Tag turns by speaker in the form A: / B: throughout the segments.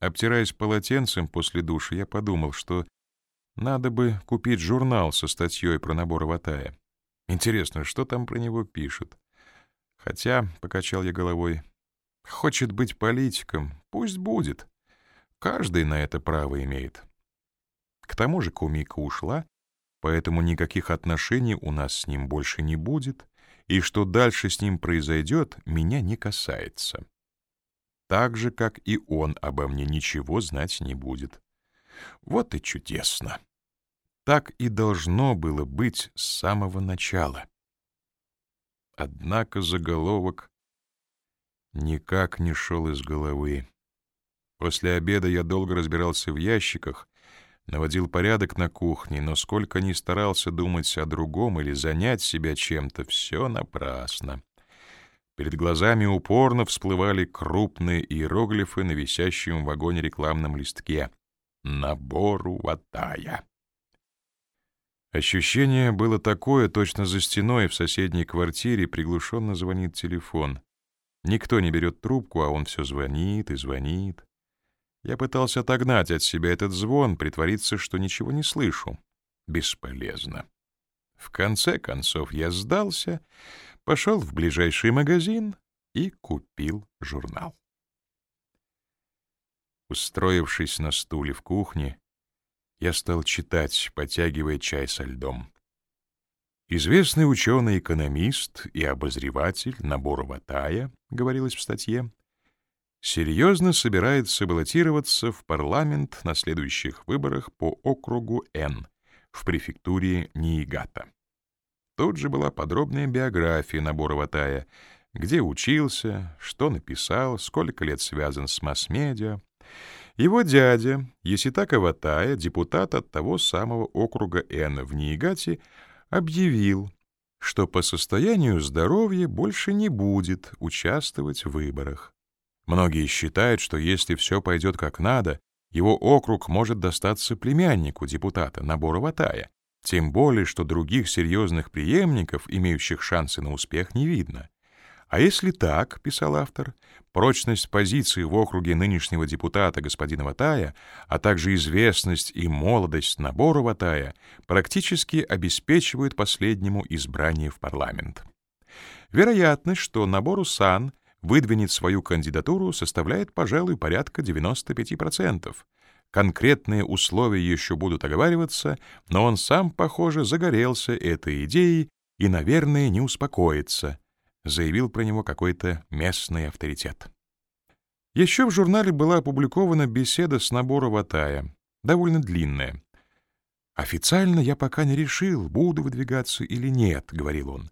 A: Обтираясь полотенцем после душа, я подумал, что надо бы купить журнал со статьей про набор Ватая. Интересно, что там про него пишут? Хотя, — покачал я головой, — хочет быть политиком, пусть будет. Каждый на это право имеет. К тому же Кумика ушла, поэтому никаких отношений у нас с ним больше не будет, и что дальше с ним произойдет, меня не касается. Так же, как и он обо мне ничего знать не будет. Вот и чудесно. Так и должно было быть с самого начала. Однако заголовок никак не шел из головы. После обеда я долго разбирался в ящиках, наводил порядок на кухне, но сколько ни старался думать о другом или занять себя чем-то, все напрасно. Перед глазами упорно всплывали крупные иероглифы на висящем в вагоне рекламном листке. «Набору ватая». Ощущение было такое, точно за стеной в соседней квартире приглушенно звонит телефон. Никто не берет трубку, а он все звонит и звонит. Я пытался отогнать от себя этот звон, притвориться, что ничего не слышу. Бесполезно. В конце концов я сдался, пошел в ближайший магазин и купил журнал. Устроившись на стуле в кухне, я стал читать, потягивая чай со льдом. Известный ученый-экономист и обозреватель набора Ватая, говорилось в статье, серьезно собирается баллотироваться в парламент на следующих выборах по округу Н в префектуре Ниигата. Тут же была подробная биография набора Ватая, где учился, что написал, сколько лет связан с масс-медиа, его дядя, Еситака Ватая, депутат от того самого округа Н в Ниигате, объявил, что по состоянию здоровья больше не будет участвовать в выборах. Многие считают, что если все пойдет как надо, его округ может достаться племяннику депутата Набора Ватая, тем более, что других серьезных преемников, имеющих шансы на успех, не видно. А если так, — писал автор, — прочность позиции в округе нынешнего депутата господина Ватая, а также известность и молодость набора Ватая практически обеспечивают последнему избрание в парламент. Вероятность, что набору Сан выдвинет свою кандидатуру, составляет, пожалуй, порядка 95%. Конкретные условия еще будут оговариваться, но он сам, похоже, загорелся этой идеей и, наверное, не успокоится — заявил про него какой-то местный авторитет. Еще в журнале была опубликована беседа с набора Ватая, довольно длинная. «Официально я пока не решил, буду выдвигаться или нет», — говорил он.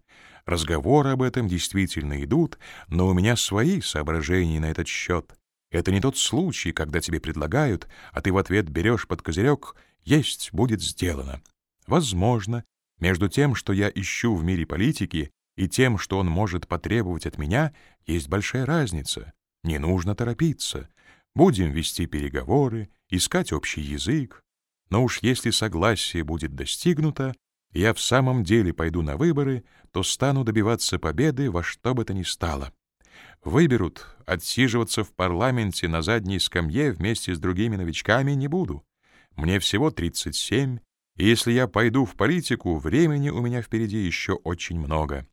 A: «Разговоры об этом действительно идут, но у меня свои соображения на этот счет. Это не тот случай, когда тебе предлагают, а ты в ответ берешь под козырек «есть будет сделано». Возможно, между тем, что я ищу в мире политики, и тем, что он может потребовать от меня, есть большая разница. Не нужно торопиться. Будем вести переговоры, искать общий язык. Но уж если согласие будет достигнуто, я в самом деле пойду на выборы, то стану добиваться победы во что бы то ни стало. Выберут, отсиживаться в парламенте на задней скамье вместе с другими новичками не буду. Мне всего 37, и если я пойду в политику, времени у меня впереди еще очень много.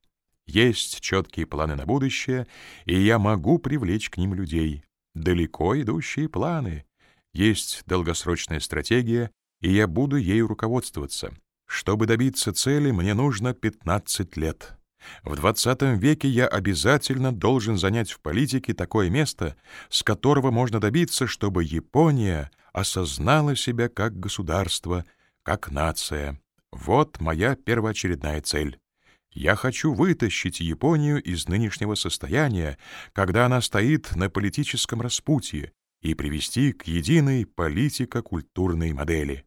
A: Есть четкие планы на будущее, и я могу привлечь к ним людей. Далеко идущие планы. Есть долгосрочная стратегия, и я буду ею руководствоваться. Чтобы добиться цели, мне нужно 15 лет. В 20 веке я обязательно должен занять в политике такое место, с которого можно добиться, чтобы Япония осознала себя как государство, как нация. Вот моя первоочередная цель. Я хочу вытащить Японию из нынешнего состояния, когда она стоит на политическом распутье, и привести к единой политико-культурной модели.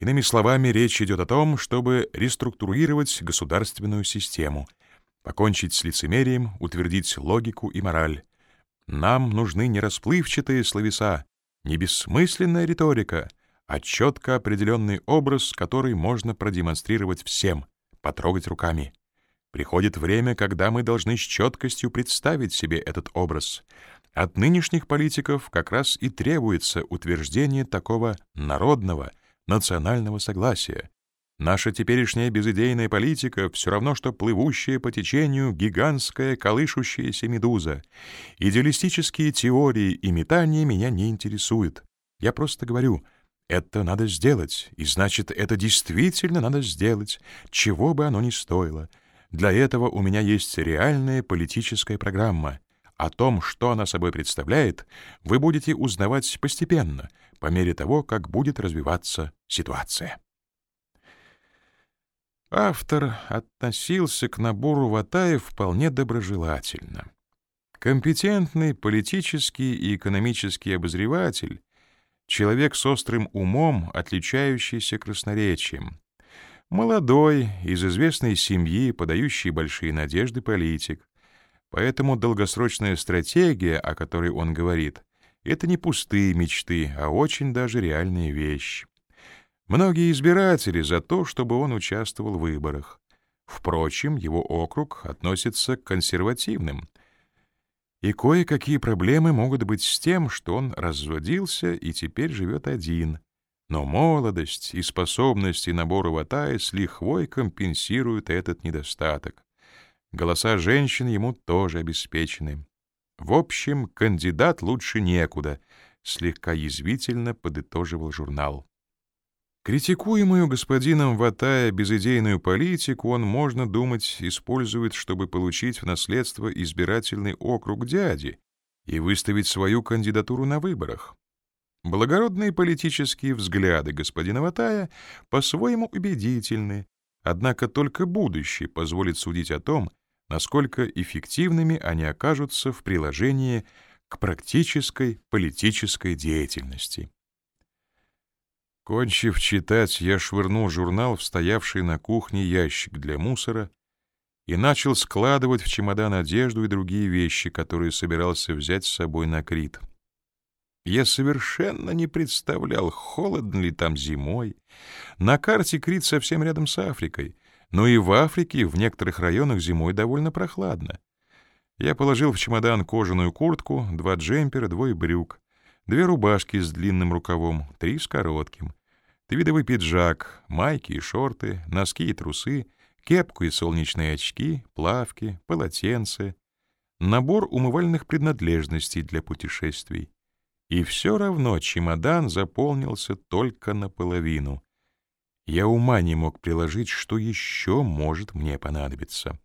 A: Иными словами, речь идет о том, чтобы реструктурировать государственную систему, покончить с лицемерием, утвердить логику и мораль. Нам нужны не расплывчатые словеса, не бессмысленная риторика, а четко определенный образ, который можно продемонстрировать всем — потрогать руками. Приходит время, когда мы должны с четкостью представить себе этот образ. От нынешних политиков как раз и требуется утверждение такого народного, национального согласия. Наша теперешняя безыдейная политика все равно, что плывущая по течению гигантская колышущаяся медуза. Идеалистические теории и метания меня не интересуют. Я просто говорю, это надо сделать, и значит, это действительно надо сделать, чего бы оно ни стоило. Для этого у меня есть реальная политическая программа. О том, что она собой представляет, вы будете узнавать постепенно, по мере того, как будет развиваться ситуация. Автор относился к набору Ватаев вполне доброжелательно. Компетентный политический и экономический обозреватель, человек с острым умом, отличающийся красноречием, молодой, из известной семьи, подающий большие надежды политик. Поэтому долгосрочная стратегия, о которой он говорит, это не пустые мечты, а очень даже реальная вещь. Многие избиратели за то, чтобы он участвовал в выборах. Впрочем, его округ относится к консервативным. И кое-какие проблемы могут быть с тем, что он разводился и теперь живет один. Но молодость и способности набора ватая с лихвой компенсируют этот недостаток. Голоса женщин ему тоже обеспечены. В общем, кандидат лучше некуда, слегка язвительно подытоживал журнал. Критикуемую господином Ватая безыдейную политику он, можно думать, использует, чтобы получить в наследство избирательный округ дяди и выставить свою кандидатуру на выборах. Благородные политические взгляды господина Ватая по-своему убедительны, однако только будущее позволит судить о том, насколько эффективными они окажутся в приложении к практической политической деятельности. Кончив читать, я швырнул журнал в стоявший на кухне ящик для мусора и начал складывать в чемодан одежду и другие вещи, которые собирался взять с собой на Крит. Я совершенно не представлял, холодно ли там зимой. На карте Крит совсем рядом с Африкой, но и в Африке в некоторых районах зимой довольно прохладно. Я положил в чемодан кожаную куртку, два джемпера, двое брюк, две рубашки с длинным рукавом, три с коротким, твидовый пиджак, майки и шорты, носки и трусы, кепку и солнечные очки, плавки, полотенце, набор умывальных принадлежностей для путешествий. И все равно чемодан заполнился только наполовину. Я ума не мог приложить, что еще может мне понадобиться.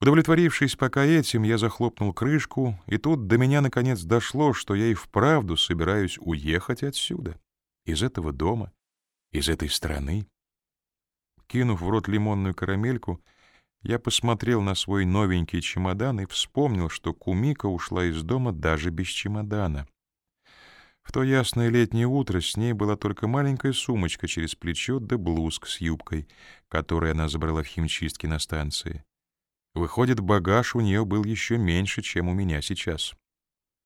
A: Удовлетворившись пока этим, я захлопнул крышку, и тут до меня наконец дошло, что я и вправду собираюсь уехать отсюда, из этого дома, из этой страны. Кинув в рот лимонную карамельку, я посмотрел на свой новенький чемодан и вспомнил, что Кумика ушла из дома даже без чемодана. В то ясное летнее утро с ней была только маленькая сумочка через плечо да блузка с юбкой, которую она забрала в химчистке на станции. Выходит, багаж у нее был еще меньше, чем у меня сейчас.